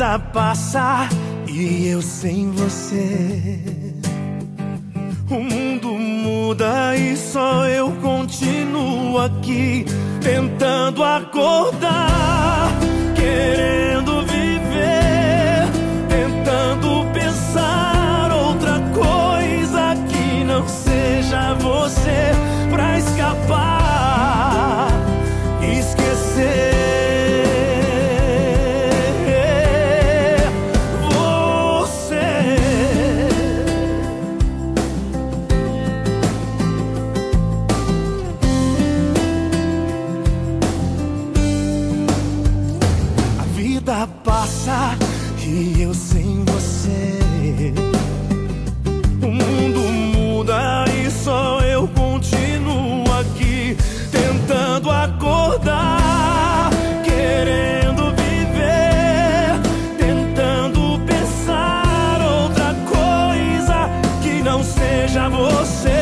vida passa e eu sem você. O mundo muda e só eu continuo aqui tentando acordar, querendo viver, tentando pensar outra coisa que não seja você pra escapar, passa e eu sem você. O mundo muda e só eu continuo aqui tentando acordar, querendo viver, tentando pensar outra coisa que não seja você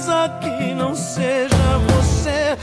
coisa que não seja você